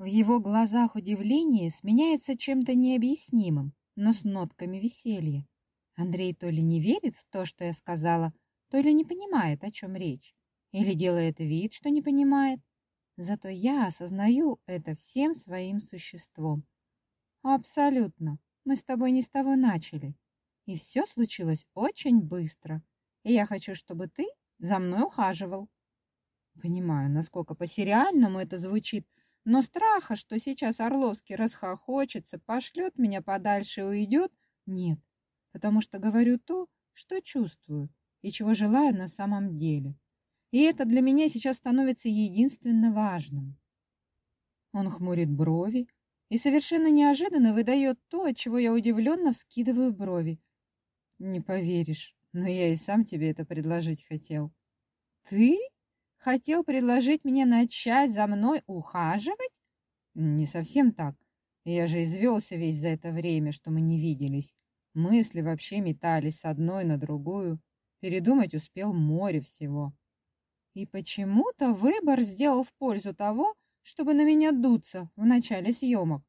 В его глазах удивление сменяется чем-то необъяснимым, но с нотками веселья. Андрей то ли не верит в то, что я сказала, то ли не понимает, о чем речь, или делает вид, что не понимает. Зато я осознаю это всем своим существом. Абсолютно. Мы с тобой не с того начали. И все случилось очень быстро. И я хочу, чтобы ты за мной ухаживал. Понимаю, насколько по-сериальному это звучит, но страха, что сейчас Орловский расхохочется, пошлет меня подальше и уйдет, нет, потому что говорю то, что чувствую и чего желаю на самом деле. И это для меня сейчас становится единственно важным. Он хмурит брови и совершенно неожиданно выдает то, от чего я удивленно вскидываю брови. Не поверишь, но я и сам тебе это предложить хотел. Ты? Хотел предложить мне начать за мной ухаживать? Не совсем так. Я же извелся весь за это время, что мы не виделись. Мысли вообще метались с одной на другую. Передумать успел море всего. И почему-то выбор сделал в пользу того, чтобы на меня дуться в начале съемок.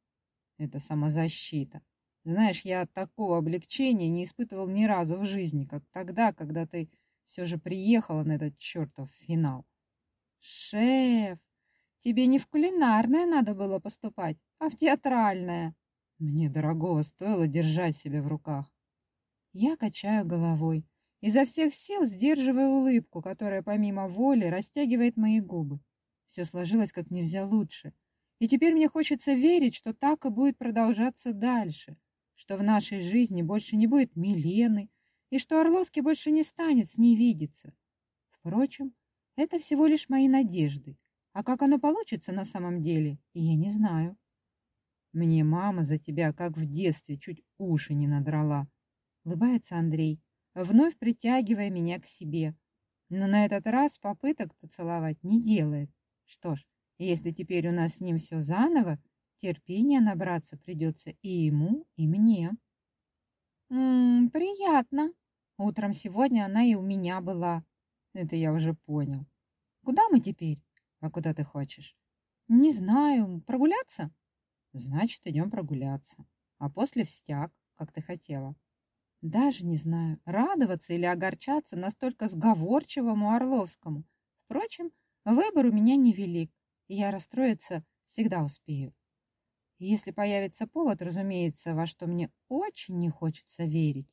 Это самозащита. Знаешь, я такого облегчения не испытывал ни разу в жизни, как тогда, когда ты все же приехала на этот чертов финал. «Шеф, тебе не в кулинарное надо было поступать, а в театральное». Мне дорогого стоило держать себя в руках. Я качаю головой, изо всех сил сдерживая улыбку, которая помимо воли растягивает мои губы. Все сложилось как нельзя лучше. И теперь мне хочется верить, что так и будет продолжаться дальше, что в нашей жизни больше не будет Милены, и что Орловский больше не станет с ней видеться. Впрочем, это всего лишь мои надежды. А как оно получится на самом деле, я не знаю. Мне мама за тебя, как в детстве, чуть уши не надрала. Улыбается Андрей, вновь притягивая меня к себе. Но на этот раз попыток поцеловать не делает. Что ж, если теперь у нас с ним все заново, терпения набраться придется и ему, и мне. М -м, приятно. Утром сегодня она и у меня была. Это я уже понял. Куда мы теперь? А куда ты хочешь? Не знаю. Прогуляться? Значит, идем прогуляться. А после в стяг, как ты хотела. Даже не знаю, радоваться или огорчаться настолько сговорчивому Орловскому. Впрочем, выбор у меня невелик, и я расстроиться всегда успею. Если появится повод, разумеется, во что мне очень не хочется верить,